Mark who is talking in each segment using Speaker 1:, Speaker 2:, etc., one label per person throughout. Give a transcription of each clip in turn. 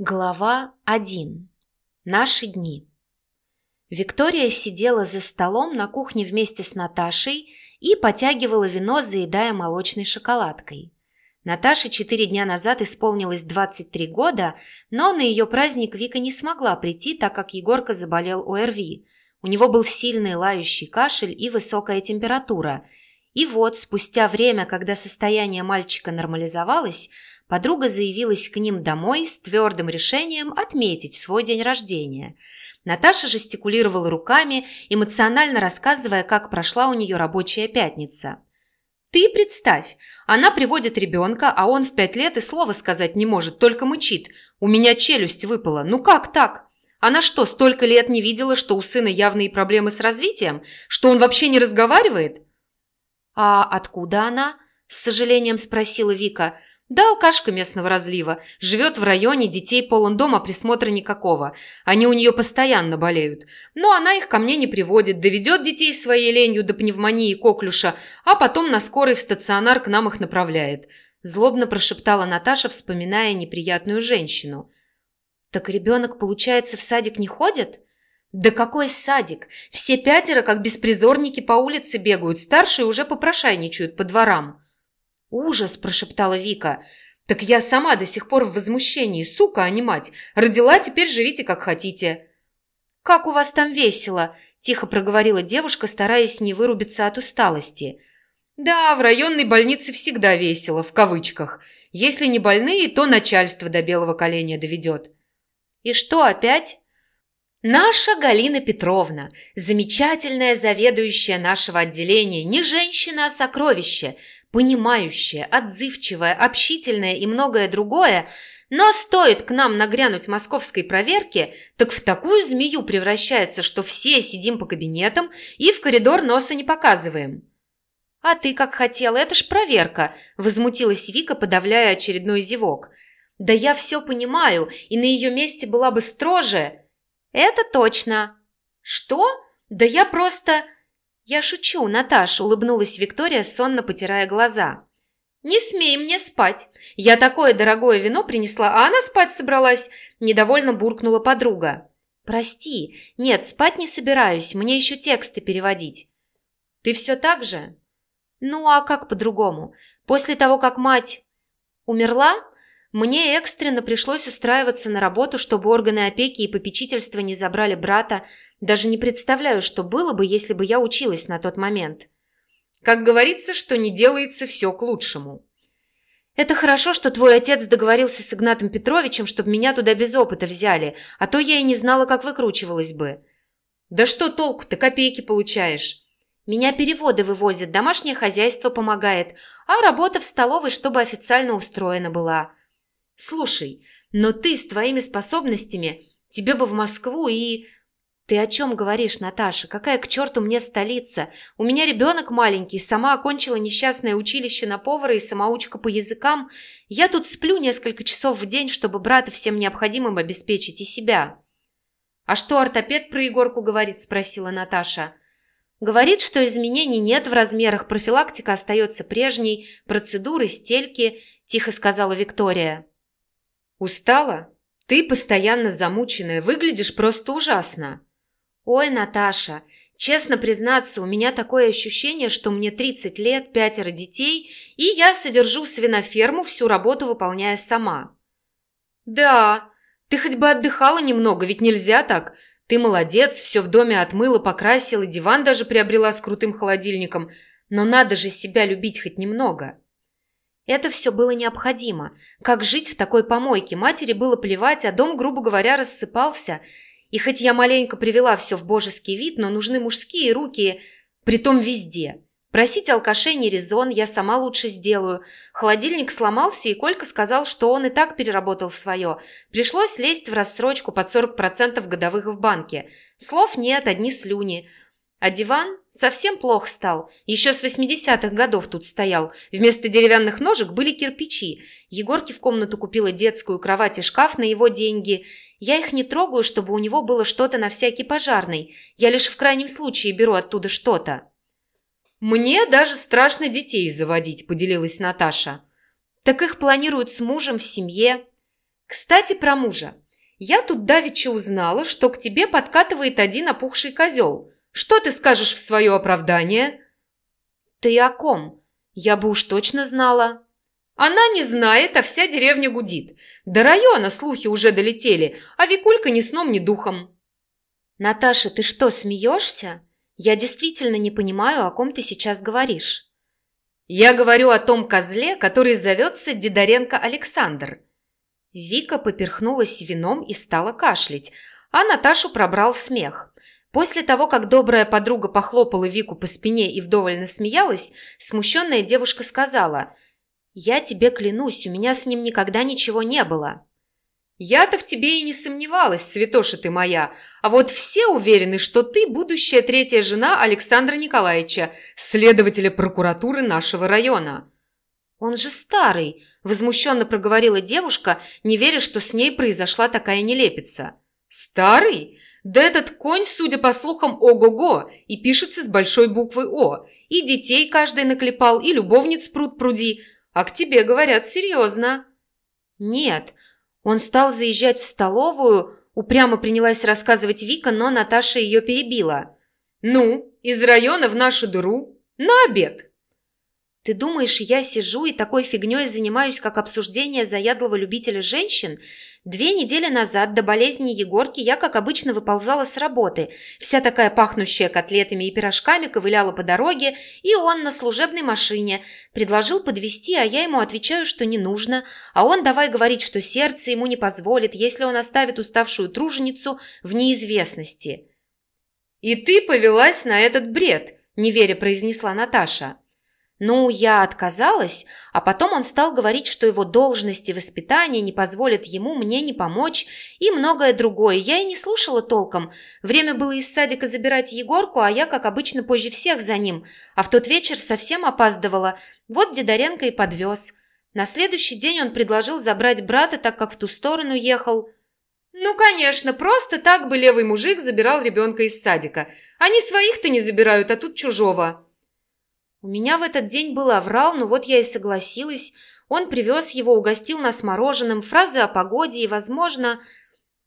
Speaker 1: Глава 1. Наши дни. Виктория сидела за столом на кухне вместе с Наташей и потягивала вино, заедая молочной шоколадкой. Наташе четыре дня назад исполнилось 23 года, но на ее праздник Вика не смогла прийти, так как Егорка заболел ОРВИ. У него был сильный лающий кашель и высокая температура. И вот, спустя время, когда состояние мальчика нормализовалось, подруга заявилась к ним домой с твердым решением отметить свой день рождения. Наташа жестикулировала руками, эмоционально рассказывая, как прошла у нее рабочая пятница. «Ты представь, она приводит ребенка, а он в пять лет и слова сказать не может, только мычит. У меня челюсть выпала. Ну как так? Она что, столько лет не видела, что у сына явные проблемы с развитием? Что он вообще не разговаривает?» «А откуда она?» – с сожалением спросила Вика. Да, алкашка местного разлива. Живет в районе, детей полон дома, присмотра никакого. Они у нее постоянно болеют. Но она их ко мне не приводит, доведет детей своей ленью до пневмонии и коклюша, а потом на скорой в стационар к нам их направляет. Злобно прошептала Наташа, вспоминая неприятную женщину. «Так ребенок, получается, в садик не ходит?» «Да какой садик? Все пятеро, как беспризорники, по улице бегают, старшие уже попрошайничают по дворам». «Ужас!» – прошептала Вика. «Так я сама до сих пор в возмущении, сука, а не мать. Родила, теперь живите как хотите». «Как у вас там весело!» – тихо проговорила девушка, стараясь не вырубиться от усталости. «Да, в районной больнице всегда весело, в кавычках. Если не больные, то начальство до белого коленя доведет». «И что опять?» Наша Галина Петровна, замечательная заведующая нашего отделения, не женщина, а сокровище – понимающая, отзывчивая, общительная и многое другое, но стоит к нам нагрянуть московской проверке, так в такую змею превращается, что все сидим по кабинетам и в коридор носа не показываем. «А ты как хотела, это ж проверка», – возмутилась Вика, подавляя очередной зевок. «Да я все понимаю, и на ее месте была бы строже». «Это точно». «Что? Да я просто...» «Я шучу, Наташа», – улыбнулась Виктория, сонно потирая глаза. «Не смей мне спать. Я такое дорогое вино принесла, а она спать собралась», – недовольно буркнула подруга. «Прости. Нет, спать не собираюсь. Мне еще тексты переводить». «Ты все так же?» «Ну, а как по-другому? После того, как мать умерла, мне экстренно пришлось устраиваться на работу, чтобы органы опеки и попечительства не забрали брата, даже не представляю, что было бы, если бы я училась на тот момент. Как говорится, что не делается все к лучшему. Это хорошо, что твой отец договорился с Игнатом Петровичем, чтобы меня туда без опыта взяли, а то я и не знала, как выкручивалась бы. Да что толку, ты копейки получаешь. Меня переводы вывозят, домашнее хозяйство помогает, а работа в столовой, чтобы официально устроена была. Слушай, но ты с твоими способностями, тебе бы в Москву и... «Ты о чем говоришь, Наташа? Какая к черту мне столица? У меня ребенок маленький, сама окончила несчастное училище на повара и самоучка по языкам. Я тут сплю несколько часов в день, чтобы брата всем необходимым обеспечить и себя». «А что ортопед про Егорку говорит?» – спросила Наташа. «Говорит, что изменений нет в размерах, профилактика остается прежней, процедуры, стельки», – тихо сказала Виктория. «Устала? Ты постоянно замученная, выглядишь просто ужасно». «Ой, Наташа, честно признаться, у меня такое ощущение, что мне 30 лет, пятеро детей, и я содержу свиноферму, всю работу выполняя сама». «Да, ты хоть бы отдыхала немного, ведь нельзя так. Ты молодец, все в доме отмыла, покрасила, диван даже приобрела с крутым холодильником. Но надо же себя любить хоть немного». Это все было необходимо. Как жить в такой помойке? Матери было плевать, а дом, грубо говоря, рассыпался – и хоть я маленько привела все в божеский вид, но нужны мужские руки, притом везде. Просить алкашей не резон, я сама лучше сделаю. Холодильник сломался, и Колька сказал, что он и так переработал свое. Пришлось лезть в рассрочку под 40% годовых в банке. Слов нет, одни слюни. А диван совсем плохо стал. Еще с 80-х годов тут стоял. Вместо деревянных ножек были кирпичи. Егорке в комнату купила детскую кровать и шкаф на его деньги – я их не трогаю, чтобы у него было что-то на всякий пожарный. Я лишь в крайнем случае беру оттуда что-то». «Мне даже страшно детей заводить», – поделилась Наташа. «Так их планируют с мужем в семье». Кстати, про мужа. Я тут давеча узнала, что к тебе подкатывает один опухший козел. Что ты скажешь в свое оправдание?» «Ты о ком? Я бы уж точно знала». «Она не знает, а вся деревня гудит. До района слухи уже долетели, а Викулька ни сном, ни духом». «Наташа, ты что, смеешься? Я действительно не понимаю, о ком ты сейчас говоришь». «Я говорю о том козле, который зовется Дидоренко Александр». Вика поперхнулась вином и стала кашлять, а Наташу пробрал смех. После того, как добрая подруга похлопала Вику по спине и вдоволь насмеялась, смущенная девушка сказала «Я тебе клянусь, у меня с ним никогда ничего не было». «Я-то в тебе и не сомневалась, святоша ты моя, а вот все уверены, что ты будущая третья жена Александра Николаевича, следователя прокуратуры нашего района». «Он же старый», – возмущенно проговорила девушка, не веря, что с ней произошла такая нелепица. «Старый? Да этот конь, судя по слухам, ого-го, и пишется с большой буквы «О». И детей каждый наклепал, и любовниц пруд пруди. А к тебе говорят серьезно». «Нет, он стал заезжать в столовую», – упрямо принялась рассказывать Вика, но Наташа ее перебила. «Ну, из района в нашу дыру? На обед!» Ты думаешь, я сижу и такой фигней занимаюсь, как обсуждение заядлого любителя женщин? Две недели назад, до болезни Егорки, я, как обычно, выползала с работы. Вся такая пахнущая котлетами и пирожками ковыляла по дороге, и он на служебной машине. Предложил подвезти, а я ему отвечаю, что не нужно. А он давай говорить, что сердце ему не позволит, если он оставит уставшую труженицу в неизвестности. «И ты повелась на этот бред», – неверя произнесла Наташа. Ну, я отказалась, а потом он стал говорить, что его должность и воспитание не позволят ему мне не помочь и многое другое. Я и не слушала толком. Время было из садика забирать Егорку, а я, как обычно, позже всех за ним. А в тот вечер совсем опаздывала. Вот Дидоренко и подвез. На следующий день он предложил забрать брата, так как в ту сторону ехал. «Ну, конечно, просто так бы левый мужик забирал ребенка из садика. Они своих-то не забирают, а тут чужого». У меня в этот день был аврал, но вот я и согласилась. Он привез его, угостил нас мороженым, фразы о погоде и, возможно,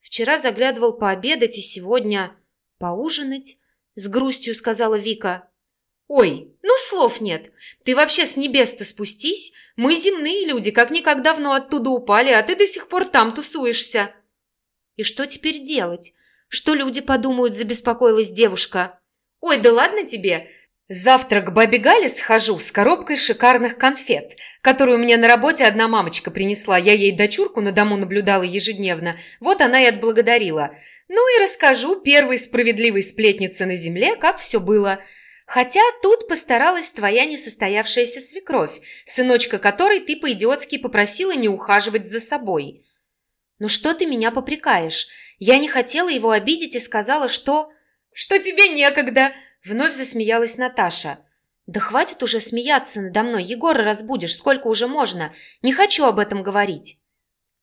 Speaker 1: вчера заглядывал пообедать и сегодня поужинать, с грустью сказала Вика. «Ой, ну слов нет. Ты вообще с небес-то спустись. Мы земные люди, как никогда давно оттуда упали, а ты до сих пор там тусуешься». «И что теперь делать? Что люди подумают?» – забеспокоилась девушка. «Ой, да ладно тебе. Завтра к бабе Гале схожу с коробкой шикарных конфет, которую мне на работе одна мамочка принесла. Я ей дочурку на дому наблюдала ежедневно. Вот она и отблагодарила. Ну и расскажу первой справедливой сплетнице на земле, как все было. Хотя тут постаралась твоя несостоявшаяся свекровь, сыночка которой ты по-идиотски попросила не ухаживать за собой. Ну что ты меня попрекаешь? Я не хотела его обидеть и сказала, что... Что тебе некогда, Вновь засмеялась Наташа. «Да хватит уже смеяться надо мной, Егора разбудишь, сколько уже можно. Не хочу об этом говорить».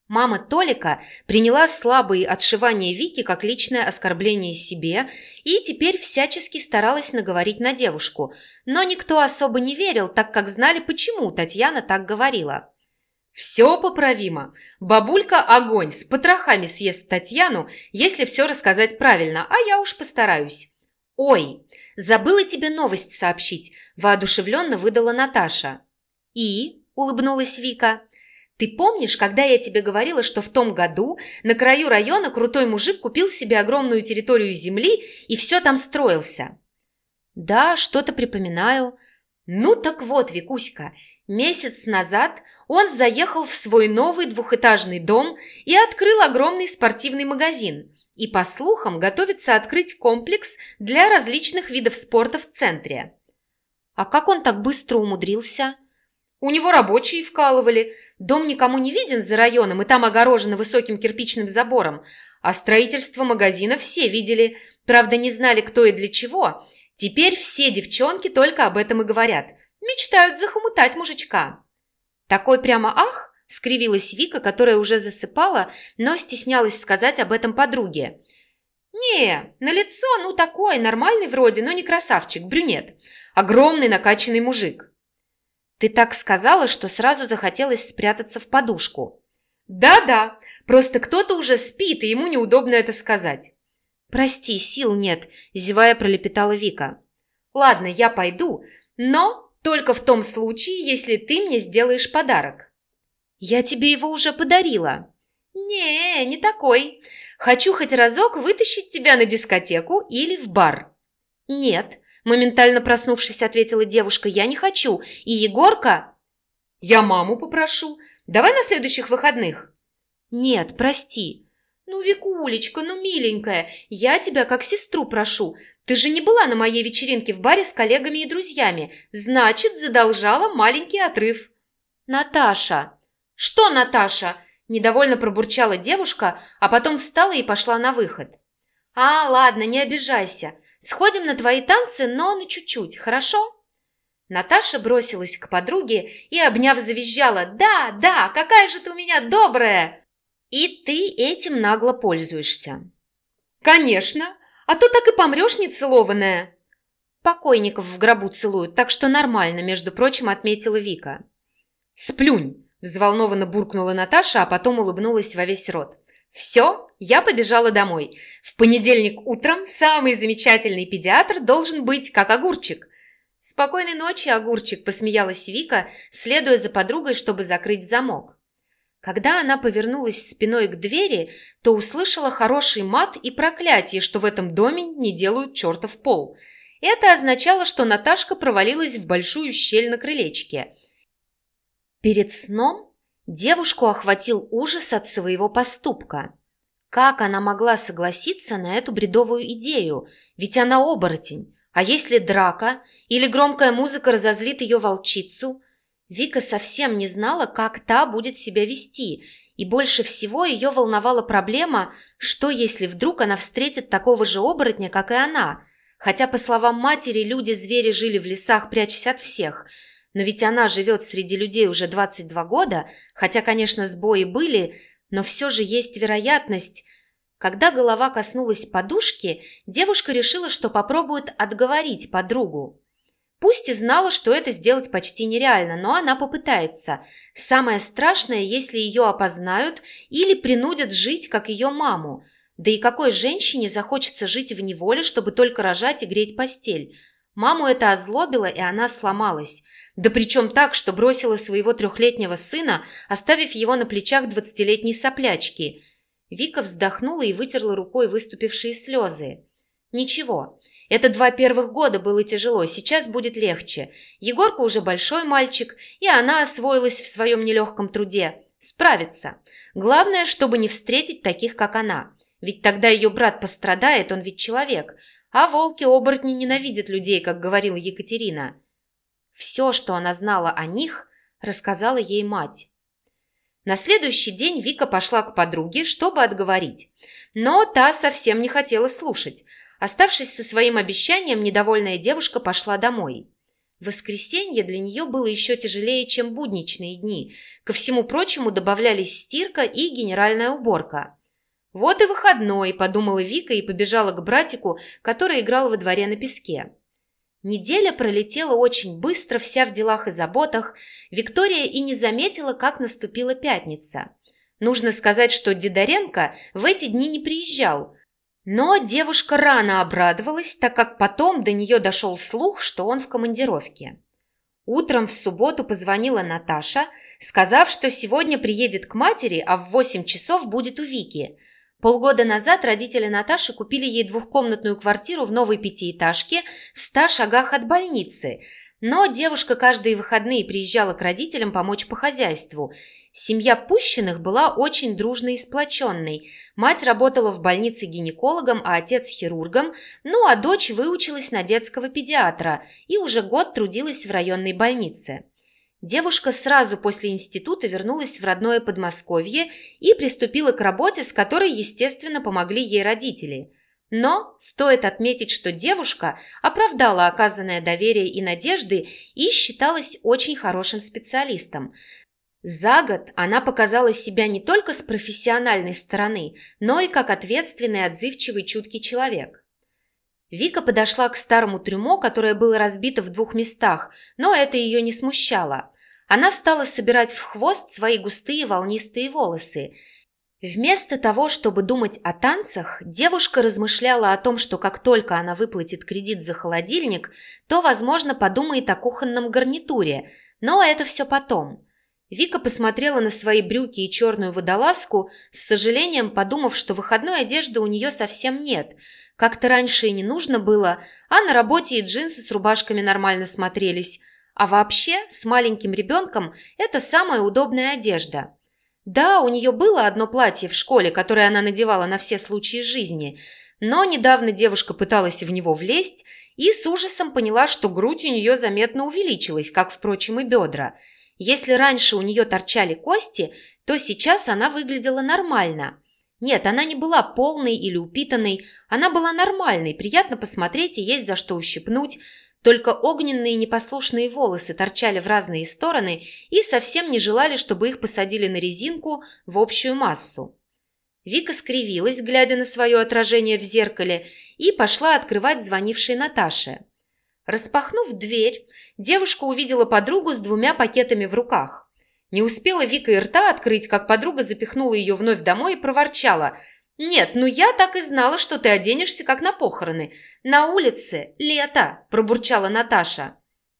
Speaker 1: Мама Толика приняла слабые отшивания Вики как личное оскорбление себе и теперь всячески старалась наговорить на девушку. Но никто особо не верил, так как знали, почему Татьяна так говорила. «Все поправимо. Бабулька огонь с потрохами съест Татьяну, если все рассказать правильно, а я уж постараюсь». «Ой, забыла тебе новость сообщить», – воодушевленно выдала Наташа. «И?» – улыбнулась Вика. «Ты помнишь, когда я тебе говорила, что в том году на краю района крутой мужик купил себе огромную территорию земли и все там строился?» «Да, что-то припоминаю». «Ну так вот, Викуська, месяц назад он заехал в свой новый двухэтажный дом и открыл огромный спортивный магазин и, по слухам, готовится открыть комплекс для различных видов спорта в центре. А как он так быстро умудрился? У него рабочие вкалывали. Дом никому не виден за районом, и там огорожено высоким кирпичным забором. А строительство магазина все видели. Правда, не знали, кто и для чего. Теперь все девчонки только об этом и говорят. Мечтают захомутать мужичка. Такой прямо ах, скривилась Вика, которая уже засыпала, но стеснялась сказать об этом подруге. «Не, на лицо, ну такой, нормальный вроде, но не красавчик, брюнет. Огромный накачанный мужик». «Ты так сказала, что сразу захотелось спрятаться в подушку». «Да-да, просто кто-то уже спит, и ему неудобно это сказать». «Прости, сил нет», – зевая пролепетала Вика. «Ладно, я пойду, но только в том случае, если ты мне сделаешь подарок». «Я тебе его уже подарила». «Не, не такой. Хочу хоть разок вытащить тебя на дискотеку или в бар». «Нет», – моментально проснувшись, ответила девушка, – «я не хочу. И Егорка...» «Я маму попрошу. Давай на следующих выходных». «Нет, прости». «Ну, Викулечка, ну, миленькая, я тебя как сестру прошу. Ты же не была на моей вечеринке в баре с коллегами и друзьями. Значит, задолжала маленький отрыв». «Наташа!» «Что, Наташа?» – недовольно пробурчала девушка, а потом встала и пошла на выход. «А, ладно, не обижайся. Сходим на твои танцы, но на чуть-чуть, хорошо?» Наташа бросилась к подруге и, обняв, завизжала. «Да, да, какая же ты у меня добрая!» «И ты этим нагло пользуешься». «Конечно! А то так и помрешь нецелованная!» «Покойников в гробу целуют, так что нормально, между прочим, отметила Вика». «Сплюнь!» – взволнованно буркнула Наташа, а потом улыбнулась во весь рот. «Все, я побежала домой. В понедельник утром самый замечательный педиатр должен быть как огурчик. «Спокойной ночи, огурчик!» – посмеялась Вика, следуя за подругой, чтобы закрыть замок. Когда она повернулась спиной к двери, то услышала хороший мат и проклятие, что в этом доме не делают чертов пол. Это означало, что Наташка провалилась в большую щель на крылечке. Перед сном девушку охватил ужас от своего поступка. Как она могла согласиться на эту бредовую идею? Ведь она оборотень. А если драка или громкая музыка разозлит ее волчицу? Вика совсем не знала, как та будет себя вести, и больше всего ее волновала проблема, что если вдруг она встретит такого же оборотня, как и она. Хотя, по словам матери, люди-звери жили в лесах, прячась от всех. Но ведь она живет среди людей уже 22 года, хотя, конечно, сбои были, но все же есть вероятность, когда голова коснулась подушки, девушка решила, что попробует отговорить подругу. Пусть и знала, что это сделать почти нереально, но она попытается. Самое страшное, если ее опознают или принудят жить, как ее маму. Да и какой женщине захочется жить в неволе, чтобы только рожать и греть постель? Маму это озлобило, и она сломалась. Да причем так, что бросила своего трехлетнего сына, оставив его на плечах двадцатилетней соплячки – Вика вздохнула и вытерла рукой выступившие слезы. «Ничего, это два первых года было тяжело, сейчас будет легче. Егорка уже большой мальчик, и она освоилась в своем нелегком труде. Справится. Главное, чтобы не встретить таких, как она. Ведь тогда ее брат пострадает, он ведь человек. А волки-оборотни ненавидят людей, как говорила Екатерина. Все, что она знала о них, рассказала ей мать. На следующий день Вика пошла к подруге, чтобы отговорить. Но та совсем не хотела слушать. Оставшись со своим обещанием, недовольная девушка пошла домой. Воскресенье для нее было еще тяжелее, чем будничные дни. Ко всему прочему добавлялись стирка и генеральная уборка. «Вот и выходной», – подумала Вика и побежала к братику, который играл во дворе на песке. Неделя пролетела очень быстро, вся в делах и заботах. Виктория и не заметила, как наступила пятница. Нужно сказать, что Дидоренко в эти дни не приезжал. Но девушка рано обрадовалась, так как потом до нее дошел слух, что он в командировке. Утром в субботу позвонила Наташа, сказав, что сегодня приедет к матери, а в 8 часов будет у Вики – Полгода назад родители Наташи купили ей двухкомнатную квартиру в новой пятиэтажке в ста шагах от больницы. Но девушка каждые выходные приезжала к родителям помочь по хозяйству. Семья Пущиных была очень дружной и сплоченной. Мать работала в больнице гинекологом, а отец хирургом, ну а дочь выучилась на детского педиатра и уже год трудилась в районной больнице. Девушка сразу после института вернулась в родное Подмосковье и приступила к работе, с которой, естественно, помогли ей родители. Но стоит отметить, что девушка оправдала оказанное доверие и надежды и считалась очень хорошим специалистом. За год она показала себя не только с профессиональной стороны, но и как ответственный, отзывчивый, чуткий человек. Вика подошла к старому трюмо, которое было разбито в двух местах, но это ее не смущало. Она стала собирать в хвост свои густые волнистые волосы. Вместо того, чтобы думать о танцах, девушка размышляла о том, что как только она выплатит кредит за холодильник, то, возможно, подумает о кухонном гарнитуре, но это все потом. Вика посмотрела на свои брюки и черную водолазку, с сожалением подумав, что выходной одежды у нее совсем нет. Как-то раньше и не нужно было, а на работе и джинсы с рубашками нормально смотрелись. А вообще, с маленьким ребенком это самая удобная одежда. Да, у нее было одно платье в школе, которое она надевала на все случаи жизни, но недавно девушка пыталась в него влезть и с ужасом поняла, что грудь у нее заметно увеличилась, как, впрочем, и бедра – если раньше у нее торчали кости, то сейчас она выглядела нормально. Нет, она не была полной или упитанной, она была нормальной, приятно посмотреть и есть за что ущипнуть, только огненные непослушные волосы торчали в разные стороны и совсем не желали, чтобы их посадили на резинку в общую массу. Вика скривилась, глядя на свое отражение в зеркале, и пошла открывать звонившей Наташе. Распахнув дверь, девушка увидела подругу с двумя пакетами в руках. Не успела Вика и рта открыть, как подруга запихнула ее вновь домой и проворчала. «Нет, ну я так и знала, что ты оденешься, как на похороны. На улице лето!» – пробурчала Наташа.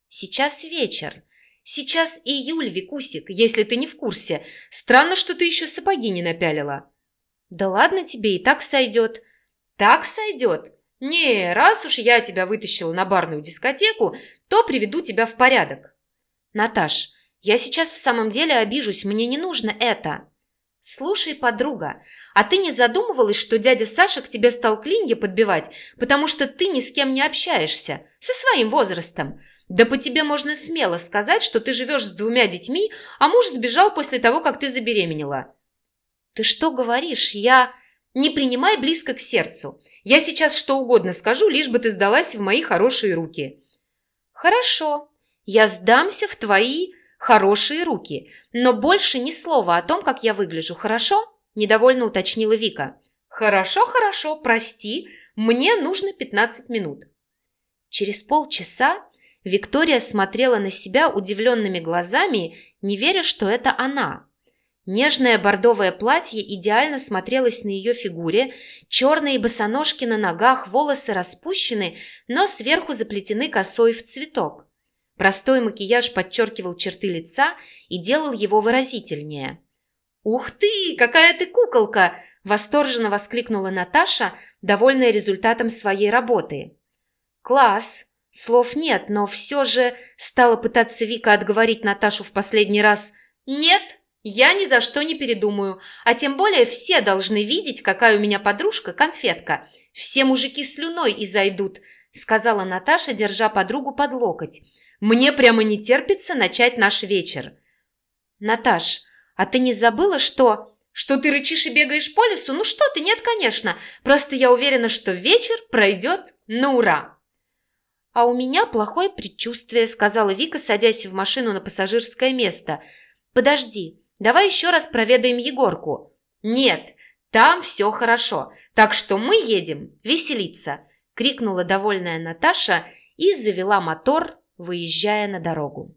Speaker 1: «Сейчас вечер. Сейчас июль, Викусик, если ты не в курсе. Странно, что ты еще сапоги не напялила». «Да ладно тебе, и так сойдет». «Так сойдет? «Не, раз уж я тебя вытащила на барную дискотеку, то приведу тебя в порядок». «Наташ, я сейчас в самом деле обижусь, мне не нужно это». «Слушай, подруга, а ты не задумывалась, что дядя Саша к тебе стал клинья подбивать, потому что ты ни с кем не общаешься, со своим возрастом? Да по тебе можно смело сказать, что ты живешь с двумя детьми, а муж сбежал после того, как ты забеременела». «Ты что говоришь? Я...» «Не принимай близко к сердцу. Я сейчас что угодно скажу, лишь бы ты сдалась в мои хорошие руки». «Хорошо, я сдамся в твои хорошие руки, но больше ни слова о том, как я выгляжу, хорошо?» – недовольно уточнила Вика. «Хорошо, хорошо, прости, мне нужно 15 минут». Через полчаса Виктория смотрела на себя удивленными глазами, не веря, что это она. Нежное бордовое платье идеально смотрелось на ее фигуре, черные босоножки на ногах, волосы распущены, но сверху заплетены косой в цветок. Простой макияж подчеркивал черты лица и делал его выразительнее. «Ух ты, какая ты куколка!» – восторженно воскликнула Наташа, довольная результатом своей работы. «Класс!» Слов нет, но все же стала пытаться Вика отговорить Наташу в последний раз. «Нет!» Я ни за что не передумаю, а тем более все должны видеть, какая у меня подружка-конфетка. Все мужики слюной и зайдут, сказала Наташа, держа подругу под локоть. Мне прямо не терпится начать наш вечер. Наташ, а ты не забыла, что... Что ты рычишь и бегаешь по лесу? Ну что ты, нет, конечно. Просто я уверена, что вечер пройдет на ура. А у меня плохое предчувствие, сказала Вика, садясь в машину на пассажирское место. Подожди, Давай еще раз проведаем Егорку». «Нет, там все хорошо, так что мы едем веселиться», – крикнула довольная Наташа и завела мотор, выезжая на дорогу.